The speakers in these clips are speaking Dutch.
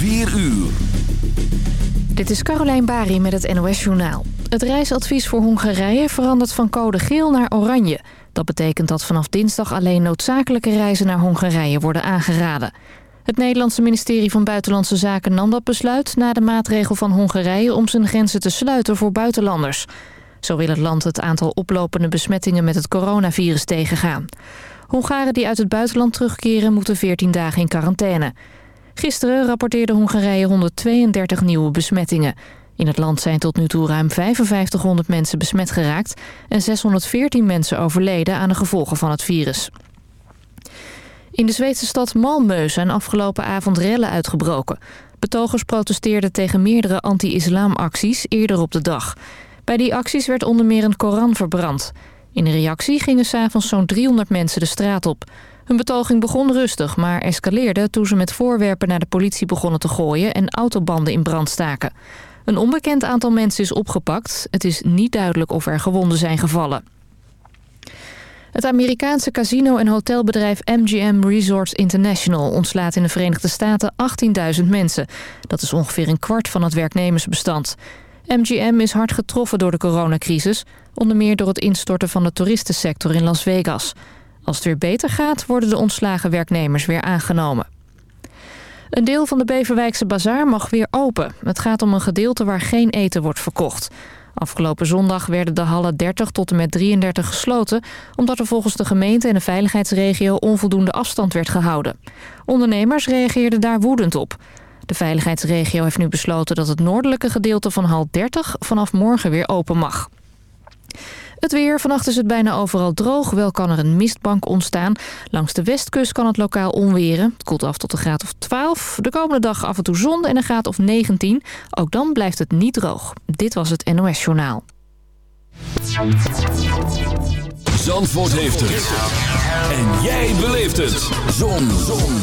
4 uur. Dit is Carolijn Bari met het NOS Journaal. Het reisadvies voor Hongarije verandert van code geel naar oranje. Dat betekent dat vanaf dinsdag alleen noodzakelijke reizen naar Hongarije worden aangeraden. Het Nederlandse ministerie van Buitenlandse Zaken nam dat besluit... na de maatregel van Hongarije om zijn grenzen te sluiten voor buitenlanders. Zo wil het land het aantal oplopende besmettingen met het coronavirus tegengaan. Hongaren die uit het buitenland terugkeren moeten 14 dagen in quarantaine. Gisteren rapporteerde Hongarije 132 nieuwe besmettingen. In het land zijn tot nu toe ruim 5500 mensen besmet geraakt... en 614 mensen overleden aan de gevolgen van het virus. In de Zweedse stad Malmö zijn afgelopen avond rellen uitgebroken. Betogers protesteerden tegen meerdere anti-islamacties eerder op de dag. Bij die acties werd onder meer een Koran verbrand. In reactie gingen s'avonds zo'n 300 mensen de straat op. Hun betoging begon rustig, maar escaleerde toen ze met voorwerpen naar de politie begonnen te gooien en autobanden in brand staken. Een onbekend aantal mensen is opgepakt. Het is niet duidelijk of er gewonden zijn gevallen. Het Amerikaanse casino- en hotelbedrijf MGM Resorts International ontslaat in de Verenigde Staten 18.000 mensen. Dat is ongeveer een kwart van het werknemersbestand. MGM is hard getroffen door de coronacrisis, onder meer door het instorten van de toeristensector in Las Vegas. Als het weer beter gaat, worden de ontslagen werknemers weer aangenomen. Een deel van de Beverwijkse bazaar mag weer open. Het gaat om een gedeelte waar geen eten wordt verkocht. Afgelopen zondag werden de hallen 30 tot en met 33 gesloten... omdat er volgens de gemeente en de veiligheidsregio onvoldoende afstand werd gehouden. Ondernemers reageerden daar woedend op. De veiligheidsregio heeft nu besloten dat het noordelijke gedeelte van hal 30 vanaf morgen weer open mag. Het weer. Vannacht is het bijna overal droog. Wel kan er een mistbank ontstaan. Langs de westkust kan het lokaal onweren. Het koelt af tot een graad of 12. De komende dag af en toe zon en een graad of 19. Ook dan blijft het niet droog. Dit was het NOS Journaal. Zandvoort heeft het. En jij beleeft het. Zon. zon.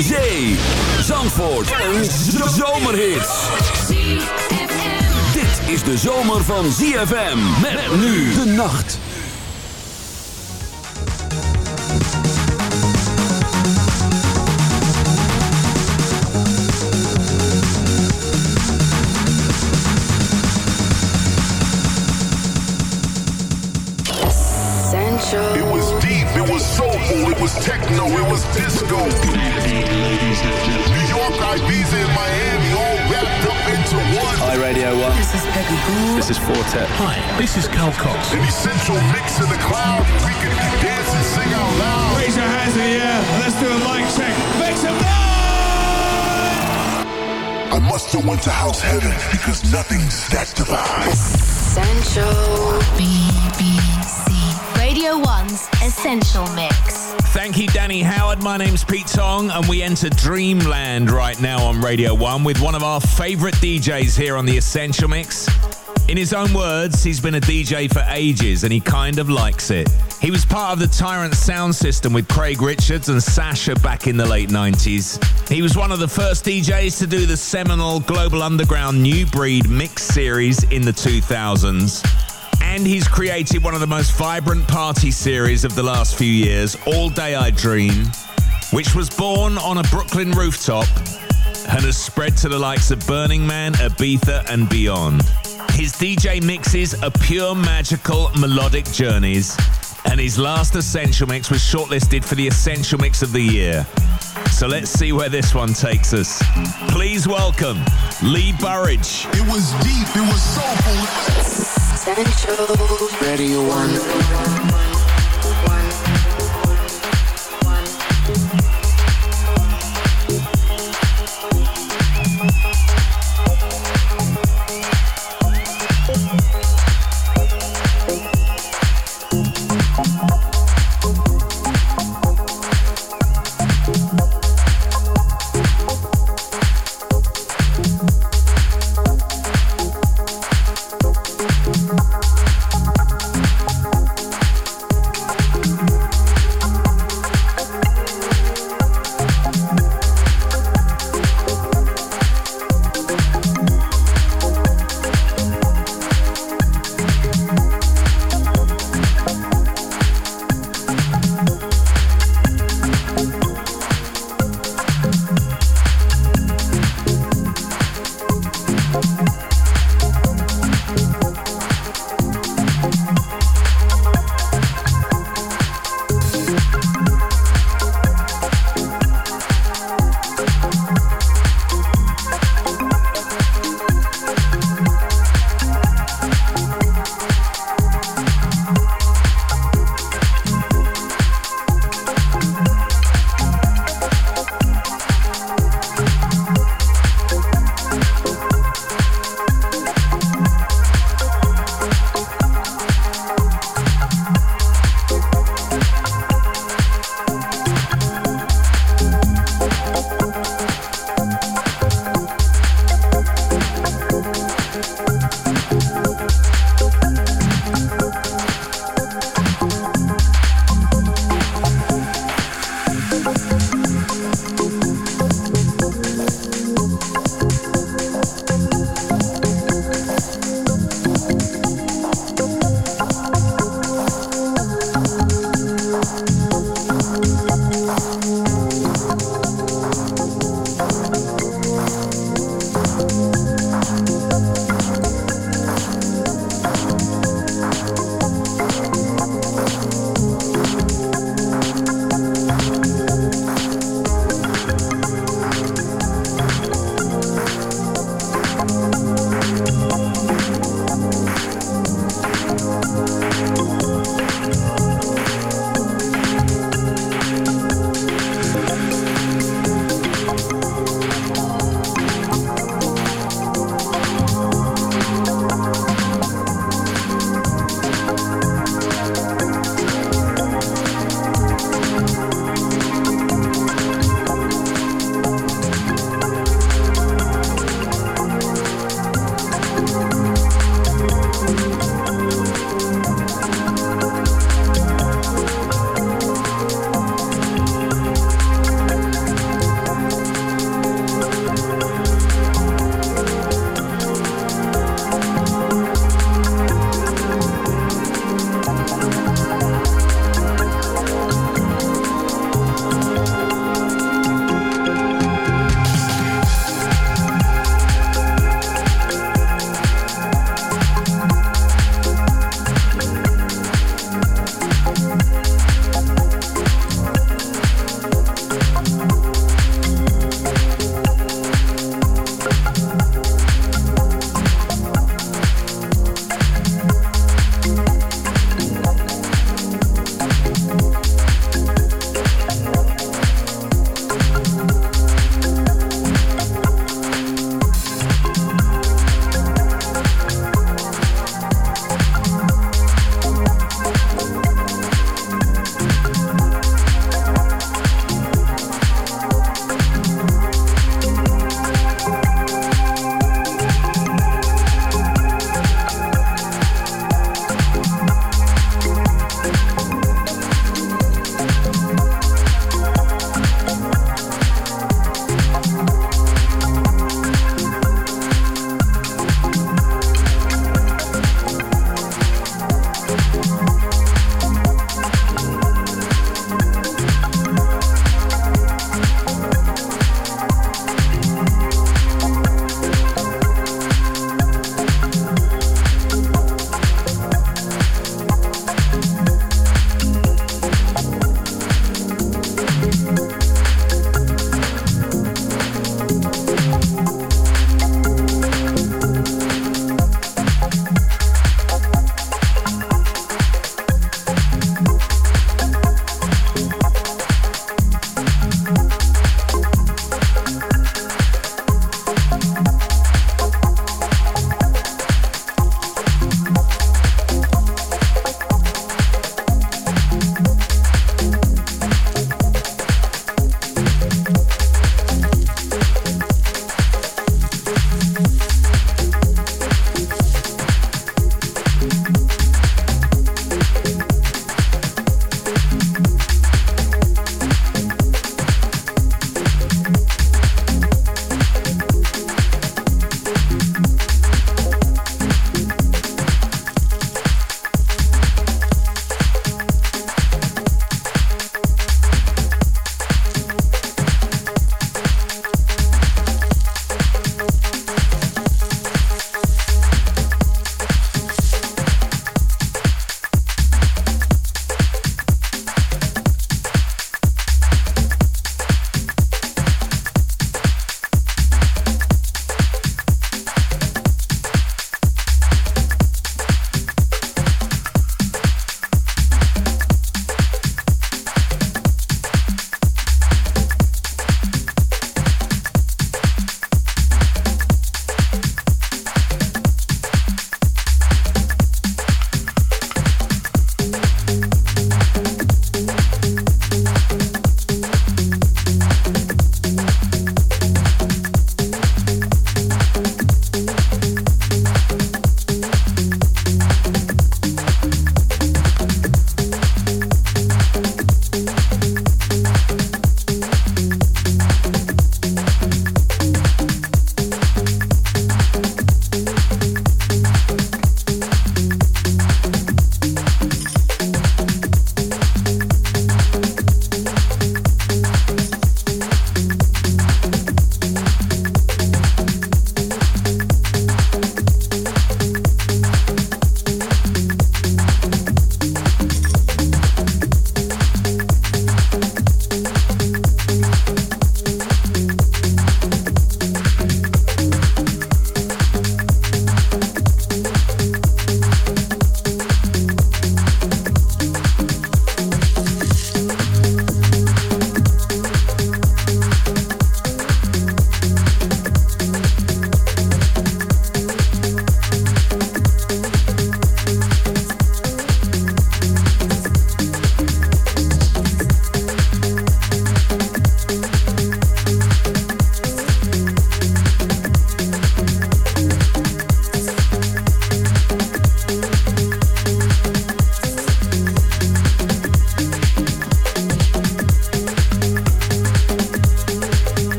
Zee. Zandvoort. Een zomerhit is de zomer van ZFM. Met nu de nacht. It was deep, it was soulful, it was techno, it was disco. New York, Ibiza, and Miami Hi, Radio 1. This is Peggy Goo. This is Fortet. Hi, this is Cal Cox. An essential mix in the cloud. We can dance and sing out loud. Raise your hands in the air. Let's do a mic check. Make some noise! I must have went to house heaven because nothing's that divine. Essential. BBC. Radio 1's Essential Mix. Thank you, Danny Howard. My name's Pete Tong, and we enter Dreamland right now on Radio 1 with one of our favourite DJs here on the Essential Mix. In his own words, he's been a DJ for ages and he kind of likes it. He was part of the Tyrant sound system with Craig Richards and Sasha back in the late 90s. He was one of the first DJs to do the seminal Global Underground New Breed mix series in the 2000s and he's created one of the most vibrant party series of the last few years, All Day I Dream, which was born on a Brooklyn rooftop and has spread to the likes of Burning Man, Ibiza, and beyond. His DJ mixes are pure magical melodic journeys, and his last Essential Mix was shortlisted for the Essential Mix of the Year. So let's see where this one takes us. Please welcome Lee Burridge. It was deep, it was soulful. Essential. Radio 1.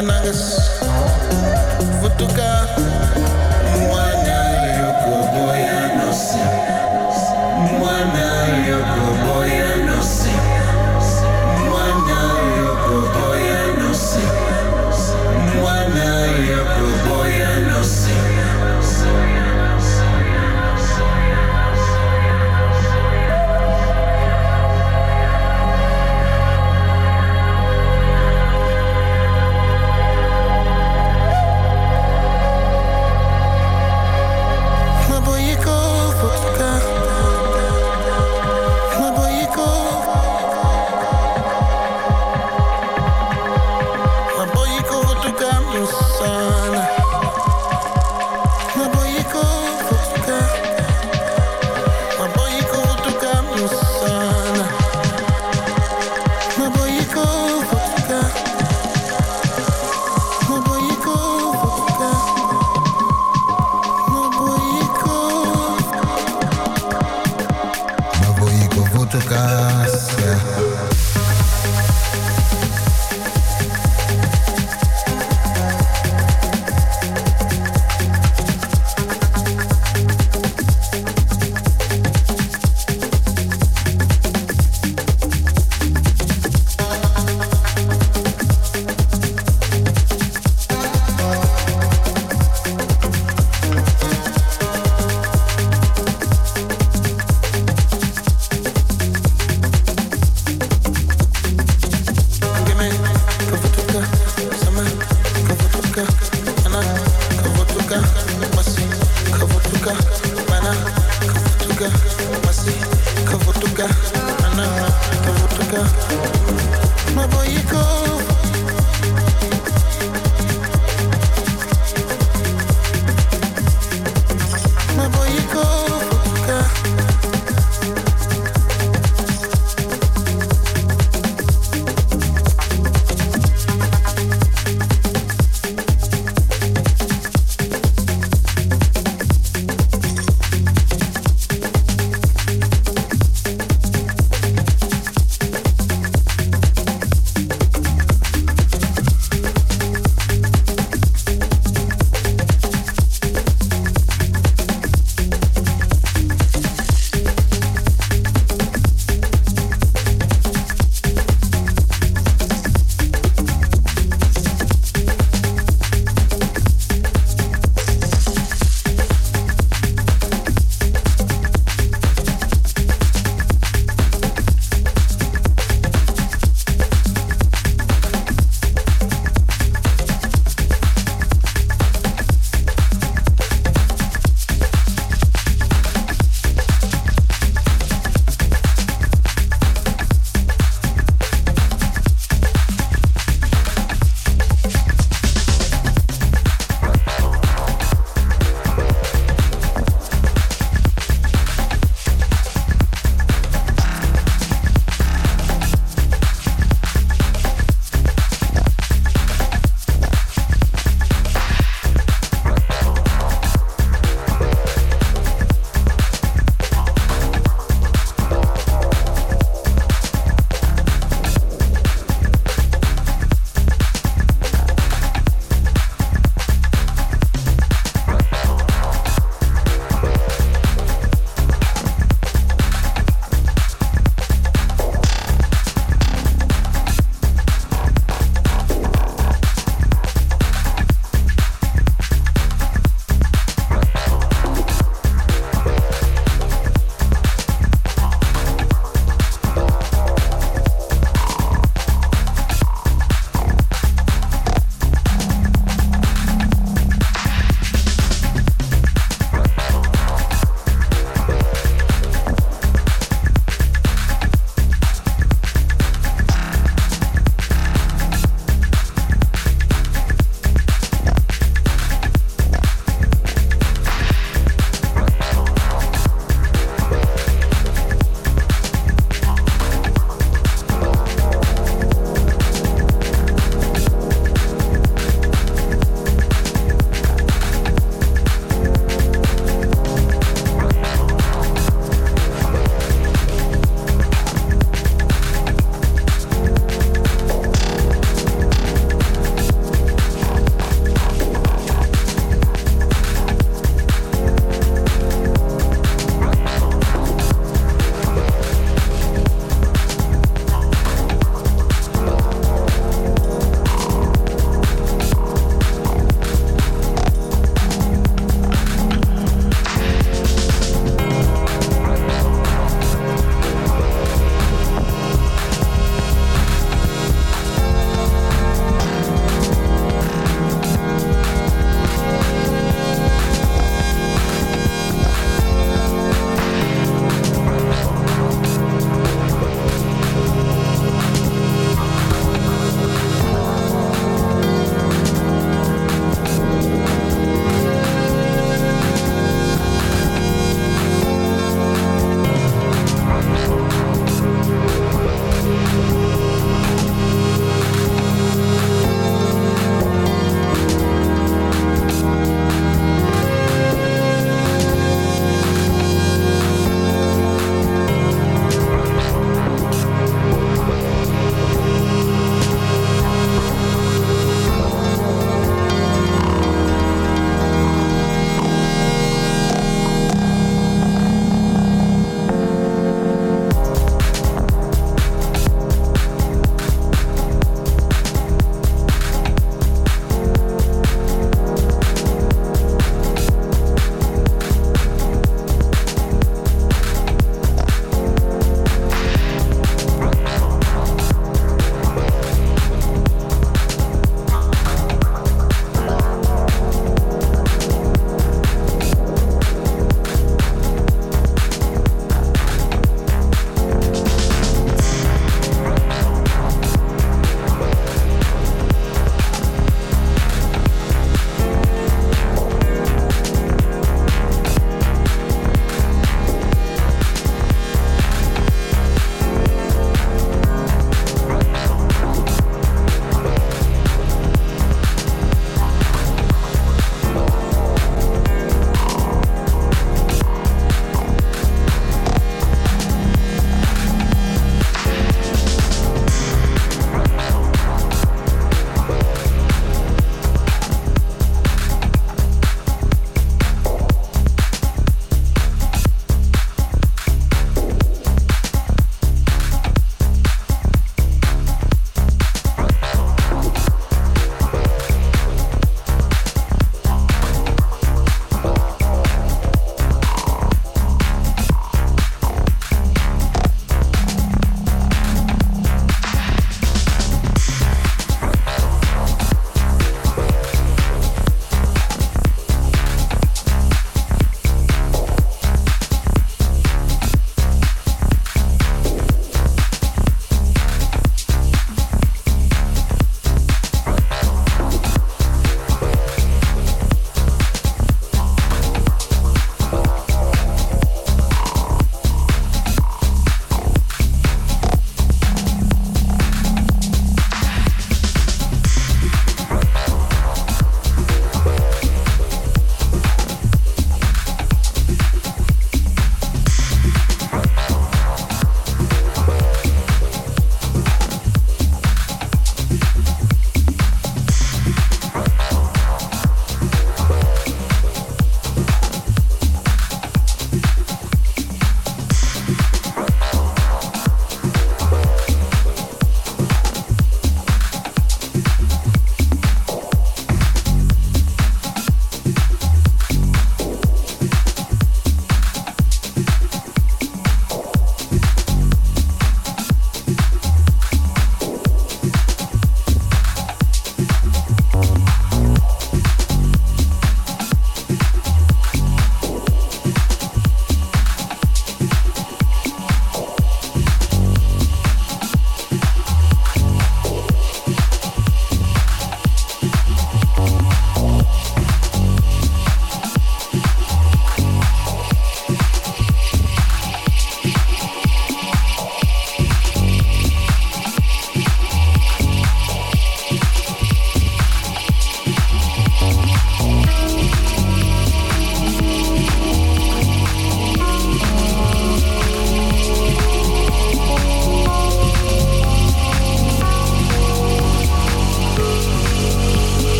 and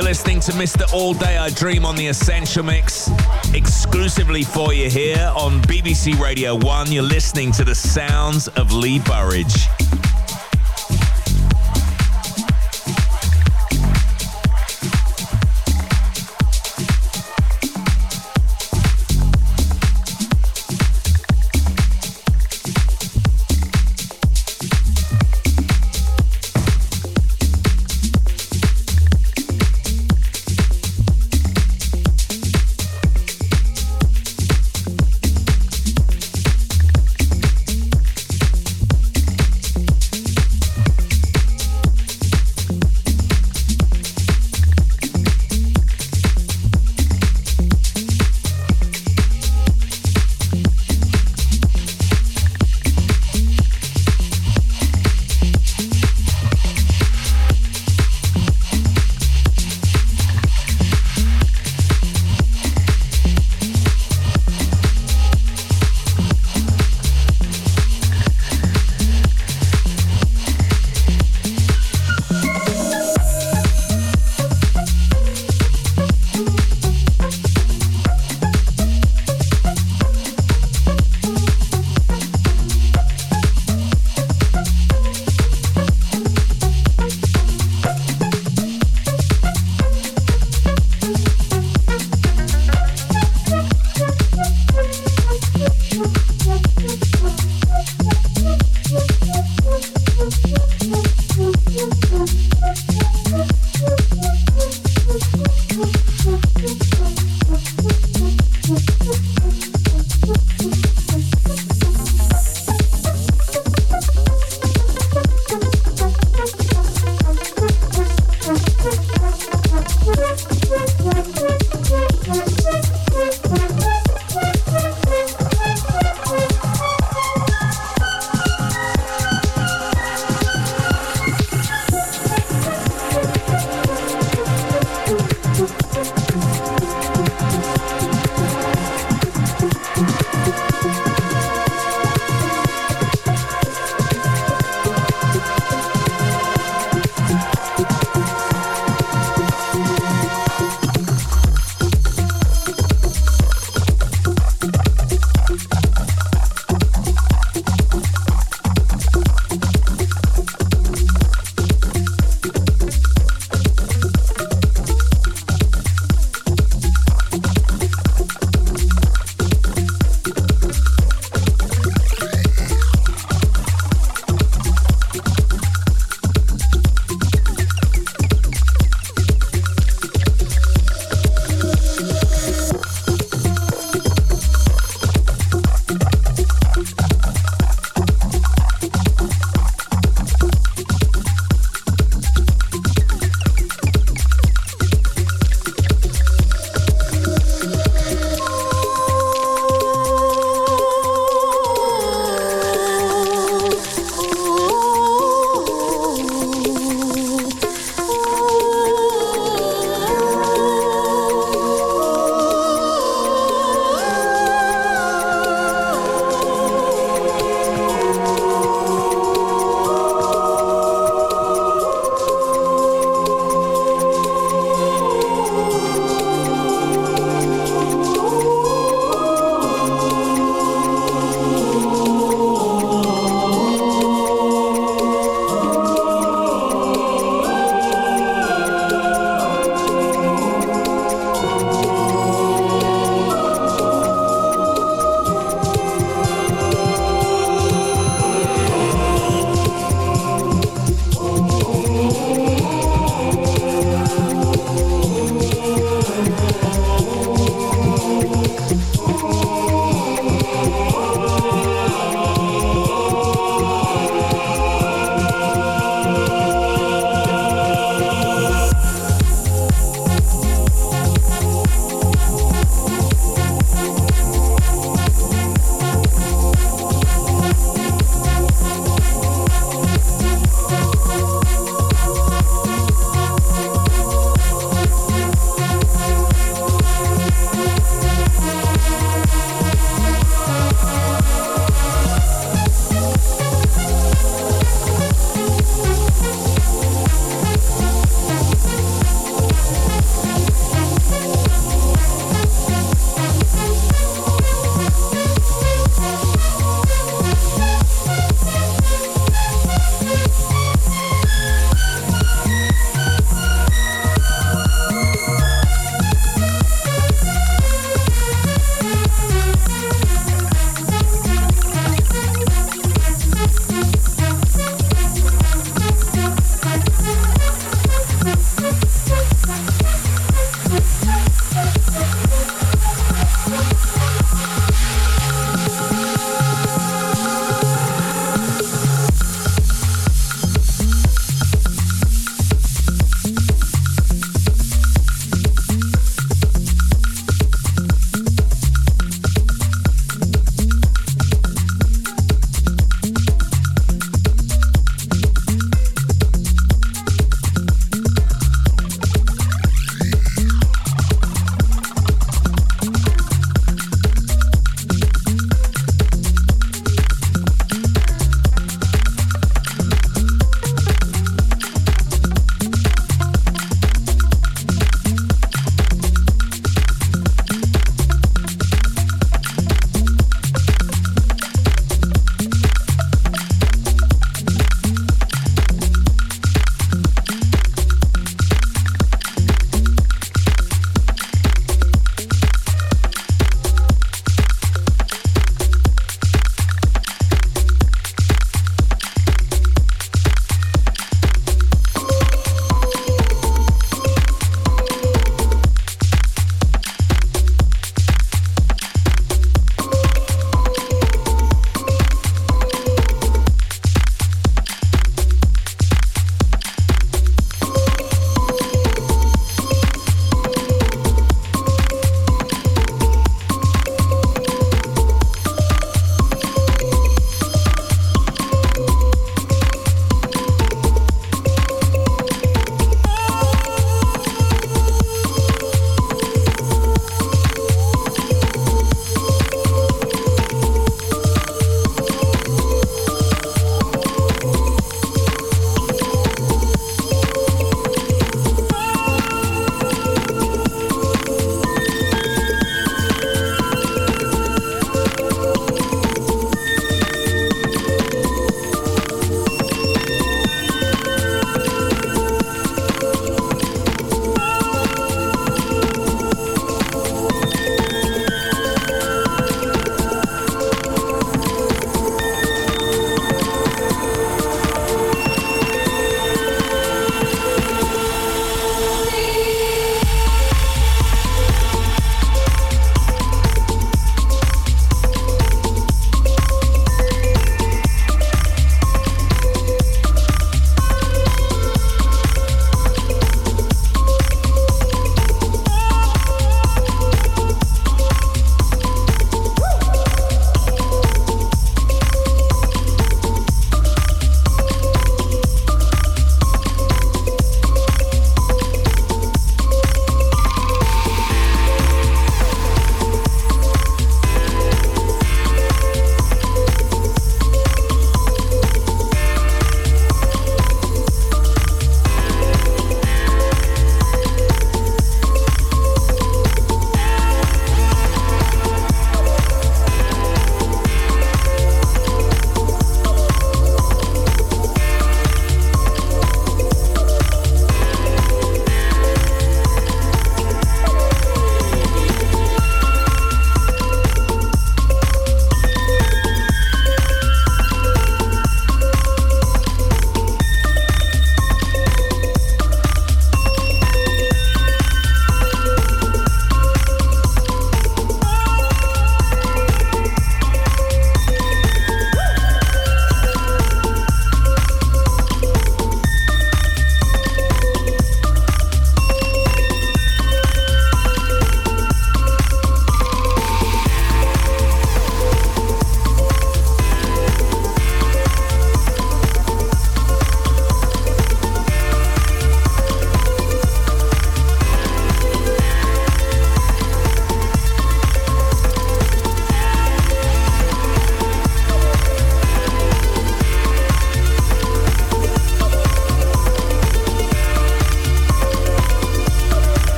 You're listening to Mr. All Day I Dream on the Essential Mix. Exclusively for you here on BBC Radio 1. You're listening to the sounds of Lee Burridge.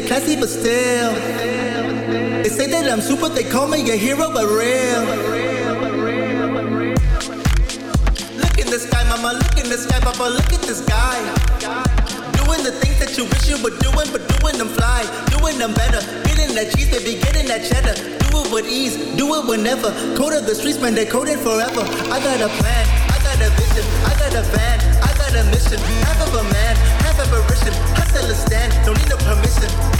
To classy, but still. They say that I'm super, they call me a hero, but real. Look in the sky, mama, look in the sky, papa, look at this guy. Doing the things that you wish you were doing, but doing them fly, doing them better. Getting that cheese, baby, getting that cheddar. Do it with ease, do it whenever. Code of the streets, man, they code it forever. I got a plan, I got a vision, I got a van, I got a mission. Half of a man, apparition. Hustle a stand, don't need no permission.